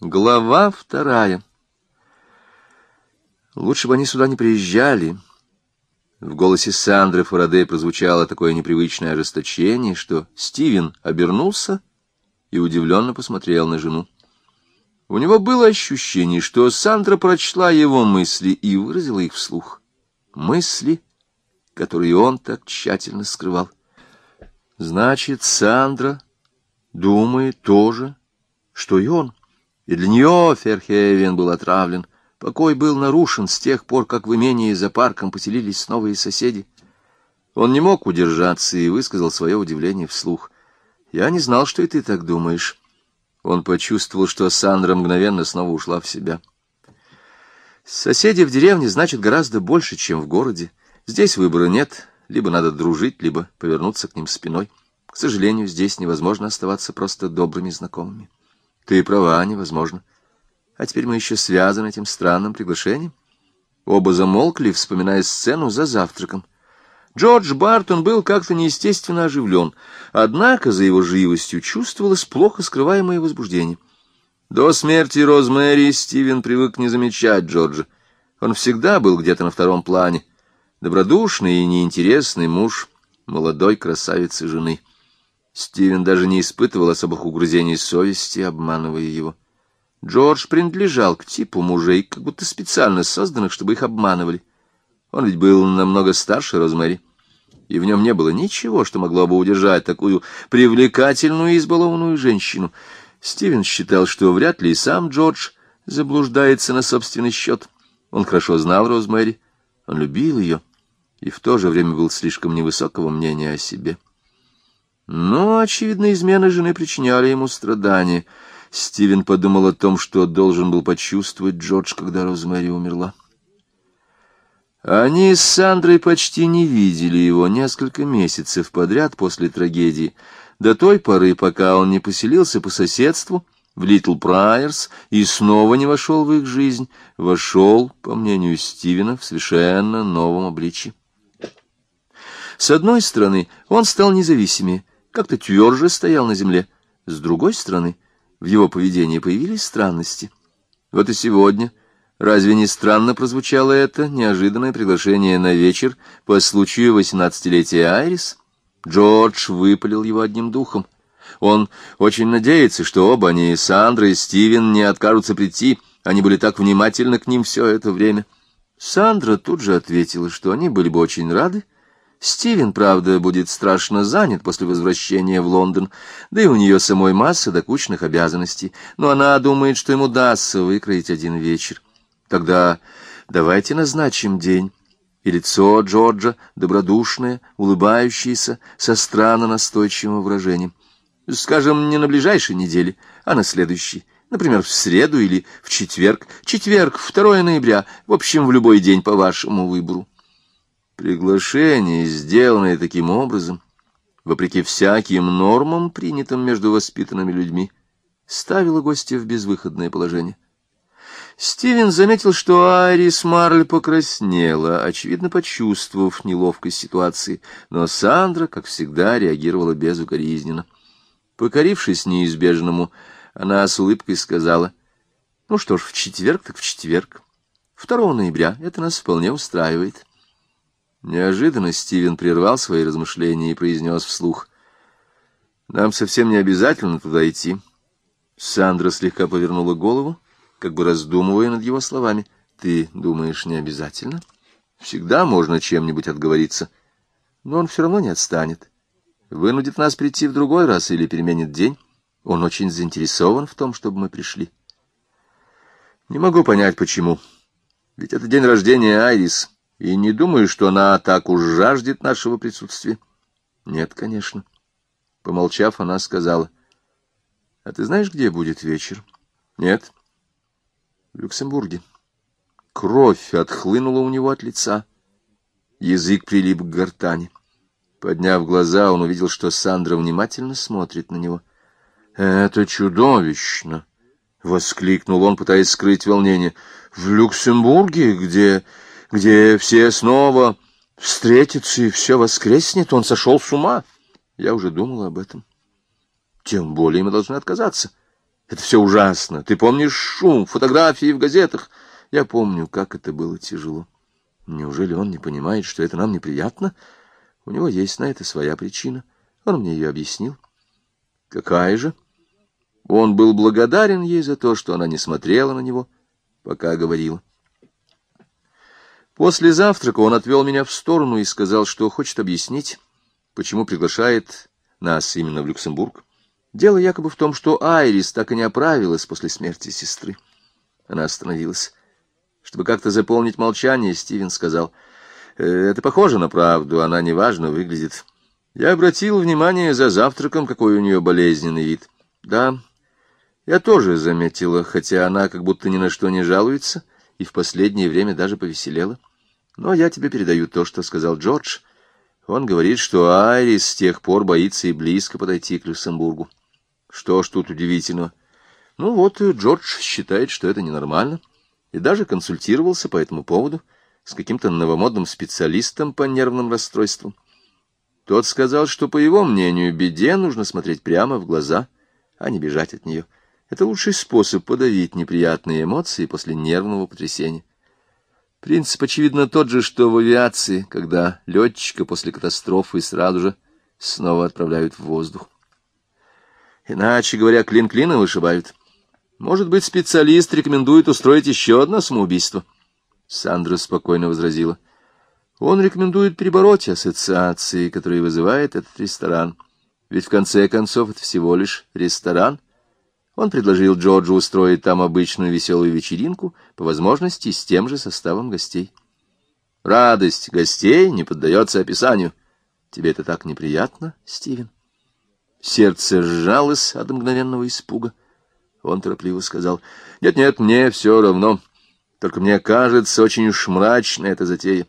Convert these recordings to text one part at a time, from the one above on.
Глава вторая. Лучше бы они сюда не приезжали. В голосе Сандры Фарадей прозвучало такое непривычное ожесточение, что Стивен обернулся и удивленно посмотрел на жену. У него было ощущение, что Сандра прочла его мысли и выразила их вслух. Мысли, которые он так тщательно скрывал. Значит, Сандра думает тоже, что и он. И для нее Ферхевен был отравлен. Покой был нарушен с тех пор, как в имении за парком поселились новые соседи. Он не мог удержаться и высказал свое удивление вслух. «Я не знал, что и ты так думаешь». Он почувствовал, что Сандра мгновенно снова ушла в себя. «Соседи в деревне значит гораздо больше, чем в городе. Здесь выбора нет, либо надо дружить, либо повернуться к ним спиной. К сожалению, здесь невозможно оставаться просто добрыми знакомыми». Ты права, невозможно. А теперь мы еще связаны этим странным приглашением. Оба замолкли, вспоминая сцену за завтраком. Джордж Бартон был как-то неестественно оживлен, однако за его живостью чувствовалось плохо скрываемое возбуждение. До смерти Розмэри Стивен привык не замечать Джорджа. Он всегда был где-то на втором плане. Добродушный и неинтересный муж молодой красавицы жены. Стивен даже не испытывал особых угрызений совести, обманывая его. Джордж принадлежал к типу мужей, как будто специально созданных, чтобы их обманывали. Он ведь был намного старше Розмэри, и в нем не было ничего, что могло бы удержать такую привлекательную и избалованную женщину. Стивен считал, что вряд ли и сам Джордж заблуждается на собственный счет. Он хорошо знал Розмэри, он любил ее и в то же время был слишком невысокого мнения о себе. Но, очевидно, измены жены причиняли ему страдания. Стивен подумал о том, что должен был почувствовать Джордж, когда Розмэри умерла. Они с Сандрой почти не видели его несколько месяцев подряд после трагедии, до той поры, пока он не поселился по соседству в Литл Прайерс и снова не вошел в их жизнь, вошел, по мнению Стивена, в совершенно новом обличье. С одной стороны, он стал независимее, как-то тверже стоял на земле. С другой стороны, в его поведении появились странности. Вот и сегодня, разве не странно прозвучало это неожиданное приглашение на вечер по случаю восемнадцатилетия Айрис? Джордж выпалил его одним духом. Он очень надеется, что оба они, Сандра и Стивен, не откажутся прийти. Они были так внимательны к ним все это время. Сандра тут же ответила, что они были бы очень рады, Стивен, правда, будет страшно занят после возвращения в Лондон, да и у нее самой масса докучных обязанностей, но она думает, что ему удастся выкроить один вечер. Тогда давайте назначим день. И лицо Джорджа добродушное, улыбающееся, со странно настойчивым выражением. Скажем, не на ближайшей неделе, а на следующей. Например, в среду или в четверг. Четверг, 2 ноября. В общем, в любой день по вашему выбору. Приглашение, сделанное таким образом, вопреки всяким нормам, принятым между воспитанными людьми, ставило гостя в безвыходное положение. Стивен заметил, что Айрис Марль покраснела, очевидно почувствовав неловкость ситуации, но Сандра, как всегда, реагировала безукоризненно. Покорившись неизбежному, она с улыбкой сказала, «Ну что ж, в четверг так в четверг. 2 ноября это нас вполне устраивает». Неожиданно Стивен прервал свои размышления и произнес вслух. «Нам совсем не обязательно туда идти». Сандра слегка повернула голову, как бы раздумывая над его словами. «Ты думаешь, не обязательно? Всегда можно чем-нибудь отговориться. Но он все равно не отстанет. Вынудит нас прийти в другой раз или переменит день. Он очень заинтересован в том, чтобы мы пришли». «Не могу понять, почему. Ведь это день рождения Айрис» и не думаю, что она так уж жаждет нашего присутствия. Нет, конечно. Помолчав, она сказала. А ты знаешь, где будет вечер? Нет. В Люксембурге. Кровь отхлынула у него от лица. Язык прилип к гортани. Подняв глаза, он увидел, что Сандра внимательно смотрит на него. «Это чудовищно!» — воскликнул он, пытаясь скрыть волнение. «В Люксембурге, где где все снова встретятся и все воскреснет, он сошел с ума. Я уже думала об этом. Тем более мы должны отказаться. Это все ужасно. Ты помнишь шум, фотографии в газетах? Я помню, как это было тяжело. Неужели он не понимает, что это нам неприятно? У него есть на это своя причина. Он мне ее объяснил. Какая же? Он был благодарен ей за то, что она не смотрела на него, пока говорила. После завтрака он отвел меня в сторону и сказал, что хочет объяснить, почему приглашает нас именно в Люксембург. Дело якобы в том, что Айрис так и не оправилась после смерти сестры. Она остановилась. Чтобы как-то заполнить молчание, Стивен сказал, «Э, «Это похоже на правду, она неважно выглядит. Я обратил внимание за завтраком, какой у нее болезненный вид. Да, я тоже заметила, хотя она как будто ни на что не жалуется и в последнее время даже повеселела. Но я тебе передаю то, что сказал Джордж. Он говорит, что Айрис с тех пор боится и близко подойти к Люксембургу. Что ж тут удивительного? Ну вот, Джордж считает, что это ненормально, и даже консультировался по этому поводу с каким-то новомодным специалистом по нервным расстройствам. Тот сказал, что, по его мнению, беде нужно смотреть прямо в глаза, а не бежать от нее. Это лучший способ подавить неприятные эмоции после нервного потрясения. Принцип, очевидно, тот же, что в авиации, когда летчика после катастрофы сразу же снова отправляют в воздух. Иначе говоря, клин клина вышибают. Может быть, специалист рекомендует устроить еще одно самоубийство? Сандра спокойно возразила. Он рекомендует перебороть ассоциации, которые вызывает этот ресторан. Ведь в конце концов это всего лишь ресторан. Он предложил Джорджу устроить там обычную веселую вечеринку, по возможности с тем же составом гостей. Радость гостей не поддается описанию. Тебе это так неприятно, Стивен? Сердце сжалось от мгновенного испуга. Он торопливо сказал, «Нет-нет, мне все равно. Только мне кажется, очень уж мрачная эта затея.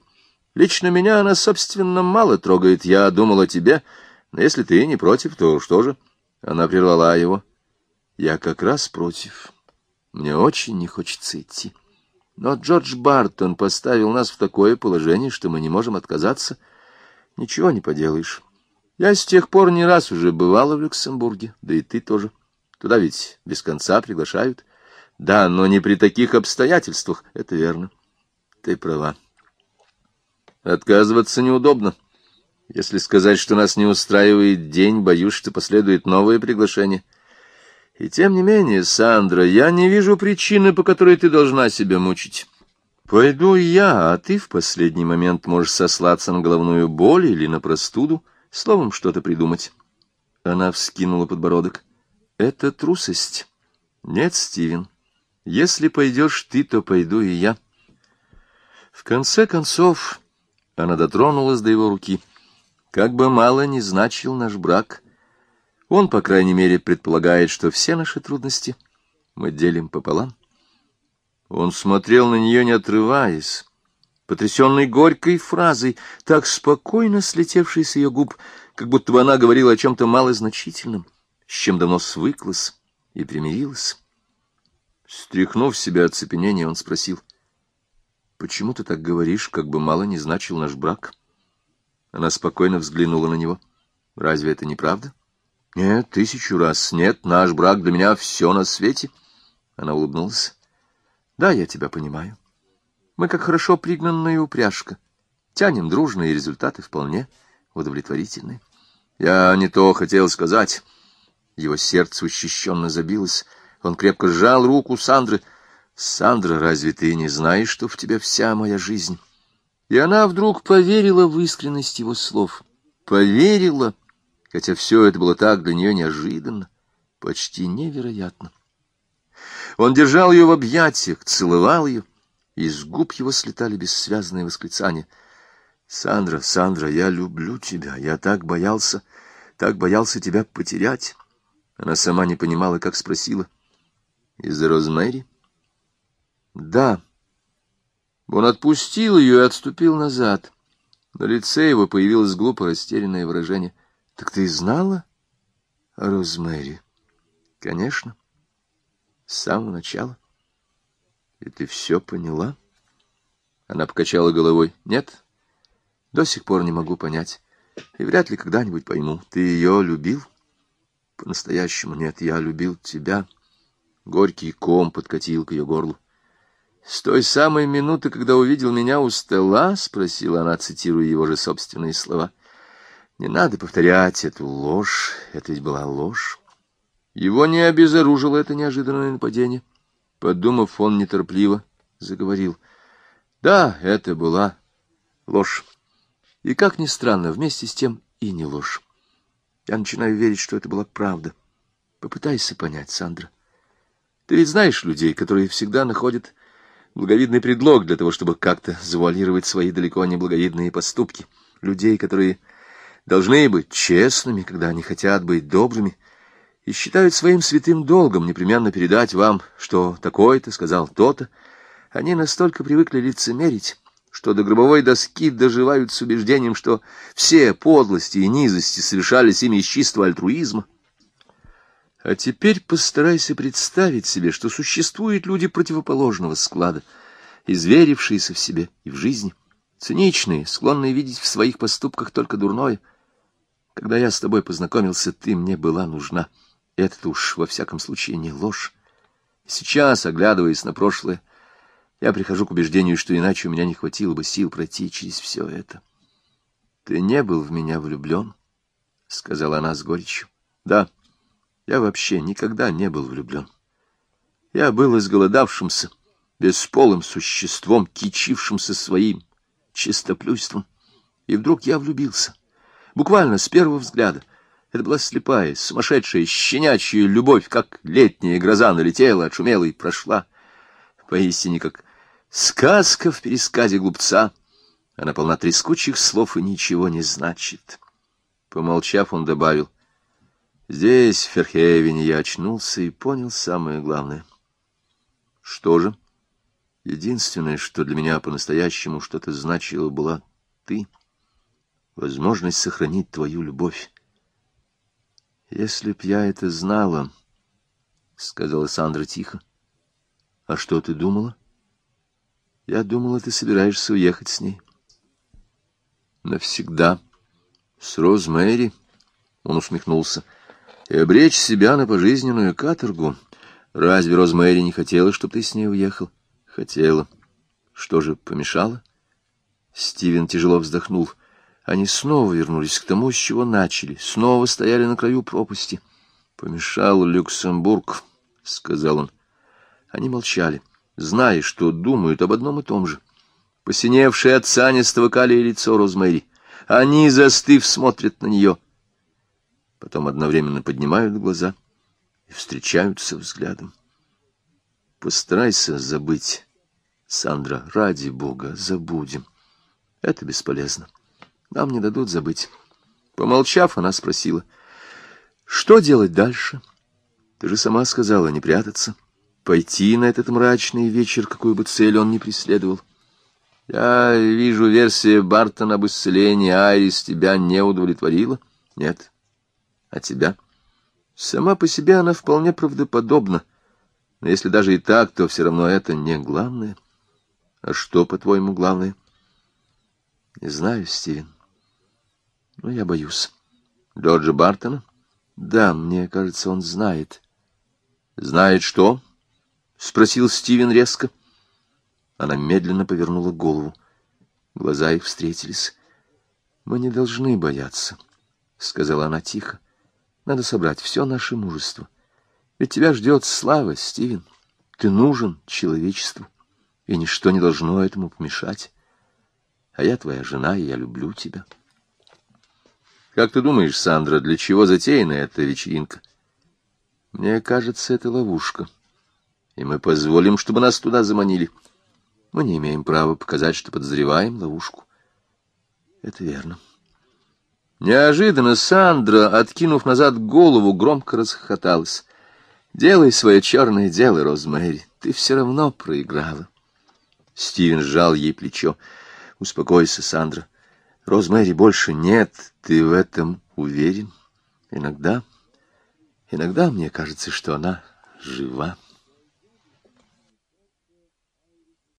Лично меня она, собственно, мало трогает. Я думал о тебе, но если ты не против, то что же?» Она прервала его. «Я как раз против. Мне очень не хочется идти. Но Джордж Бартон поставил нас в такое положение, что мы не можем отказаться. Ничего не поделаешь». Я с тех пор не раз уже бывала в Люксембурге, да и ты тоже. Туда ведь без конца приглашают. Да, но не при таких обстоятельствах, это верно. Ты права. Отказываться неудобно. Если сказать, что нас не устраивает день, боюсь, что последует новое приглашение. И тем не менее, Сандра, я не вижу причины, по которой ты должна себя мучить. Пойду я, а ты в последний момент можешь сослаться на головную боль или на простуду, — Словом, что-то придумать. Она вскинула подбородок. Это трусость. Нет, Стивен. Если пойдешь ты, то пойду и я. В конце концов, она дотронулась до его руки. Как бы мало ни значил наш брак, он, по крайней мере, предполагает, что все наши трудности мы делим пополам. Он смотрел на нее, не отрываясь, потрясенный горькой фразой, так спокойно слетевшей с ее губ, как будто бы она говорила о чем-то малозначительном, с чем давно свыклась и примирилась. Стряхнув себя от цепенения, он спросил, «Почему ты так говоришь, как бы мало не значил наш брак?» Она спокойно взглянула на него. «Разве это не правда?» «Нет, тысячу раз нет, наш брак для меня все на свете». Она улыбнулась. «Да, я тебя понимаю». Мы как хорошо пригнанная упряжка. Тянем дружно, и результаты вполне удовлетворительны. Я не то хотел сказать. Его сердце учащенно забилось. Он крепко сжал руку Сандры. «Сандра, разве ты не знаешь, что в тебе вся моя жизнь?» И она вдруг поверила в искренность его слов. Поверила, хотя все это было так для нее неожиданно, почти невероятно. Он держал ее в объятиях, целовал ее, из губ его слетали бессвязные восклицания. «Сандра, Сандра, я люблю тебя. Я так боялся, так боялся тебя потерять». Она сама не понимала, как спросила. «Из-за Розмэри?» «Да». Он отпустил ее и отступил назад. На лице его появилось глупо растерянное выражение. «Так ты знала о Розмэри?» «Конечно. С самого начала». И ты все поняла? Она покачала головой. Нет, до сих пор не могу понять. И вряд ли когда-нибудь пойму. Ты ее любил? По-настоящему нет, я любил тебя. Горький ком подкатил к ее горлу. «С той самой минуты, когда увидел меня у стола?» — спросила она, цитируя его же собственные слова. «Не надо повторять эту ложь, это ведь была ложь». Его не обезоружило это неожиданное нападение. Подумав, он неторопливо заговорил. «Да, это была ложь. И, как ни странно, вместе с тем и не ложь. Я начинаю верить, что это была правда. Попытайся понять, Сандра. Ты ведь знаешь людей, которые всегда находят благовидный предлог для того, чтобы как-то завуалировать свои далеко не благовидные поступки. Людей, которые должны быть честными, когда они хотят быть добрыми, и считают своим святым долгом непременно передать вам, что такой-то сказал то-то. Они настолько привыкли лицемерить, что до гробовой доски доживают с убеждением, что все подлости и низости совершались ими из чистого альтруизма. А теперь постарайся представить себе, что существуют люди противоположного склада, изверившиеся в себе и в жизни, циничные, склонные видеть в своих поступках только дурное. Когда я с тобой познакомился, ты мне была нужна. Это уж, во всяком случае, не ложь. Сейчас, оглядываясь на прошлое, я прихожу к убеждению, что иначе у меня не хватило бы сил пройти через все это. — Ты не был в меня влюблен? — сказала она с горечью. — Да. — я вообще никогда не был влюблен. Я был изголодавшимся, бесполым существом, кичившимся своим чистоплюйством. И вдруг я влюбился. Буквально с первого взгляда. Это была слепая, сумасшедшая, щенячья любовь, как летняя гроза налетела, отшумела и прошла. Поистине, как сказка в пересказе глупца. Она полна трескучих слов и ничего не значит. Помолчав, он добавил — Здесь, в Ферхевене, я очнулся и понял самое главное. Что же? Единственное, что для меня по-настоящему что-то значило, была ты. Возможность сохранить твою любовь. Если б я это знала, — сказала Сандра тихо. — А что ты думала? Я думала, ты собираешься уехать с ней. Навсегда. С Розмэри. Он усмехнулся. — и обречь себя на пожизненную каторгу. Разве Розмэри не хотела, чтобы ты с ней уехал? Хотела. Что же, помешало? Стивен тяжело вздохнул. Они снова вернулись к тому, с чего начали, снова стояли на краю пропасти. «Помешал Люксембург», — сказал он. Они молчали, зная, что думают об одном и том же. Посиневшее от санистого калия лицо Розмэри. Они, застыв, смотрят на нее — потом одновременно поднимают глаза и встречаются взглядом. Постарайся забыть, Сандра, ради бога, забудем. Это бесполезно. Нам не дадут забыть. Помолчав, она спросила, что делать дальше? Ты же сама сказала не прятаться, пойти на этот мрачный вечер, какую бы цель он ни преследовал. Я вижу, версия Бартона об исцелении Айрис тебя не удовлетворила. Нет. А тебя? Сама по себе она вполне правдоподобна. Но если даже и так, то все равно это не главное. А что, по-твоему, главное? Не знаю, Стивен. Но я боюсь. Джорджа Бартона? Да, мне кажется, он знает. Знает что? Спросил Стивен резко. Она медленно повернула голову. Глаза их встретились. Мы не должны бояться, — сказала она тихо. Надо собрать все наше мужество. Ведь тебя ждет слава, Стивен. Ты нужен человечеству, и ничто не должно этому помешать. А я твоя жена, и я люблю тебя. Как ты думаешь, Сандра, для чего затеяна эта вечеринка? Мне кажется, это ловушка. И мы позволим, чтобы нас туда заманили. Мы не имеем права показать, что подозреваем ловушку. Это верно. Неожиданно Сандра, откинув назад голову, громко расхохоталась. «Делай свое черное дело, Розмэри, ты все равно проиграла». Стивен сжал ей плечо. «Успокойся, Сандра. Розмэри больше нет, ты в этом уверен? Иногда, иногда мне кажется, что она жива».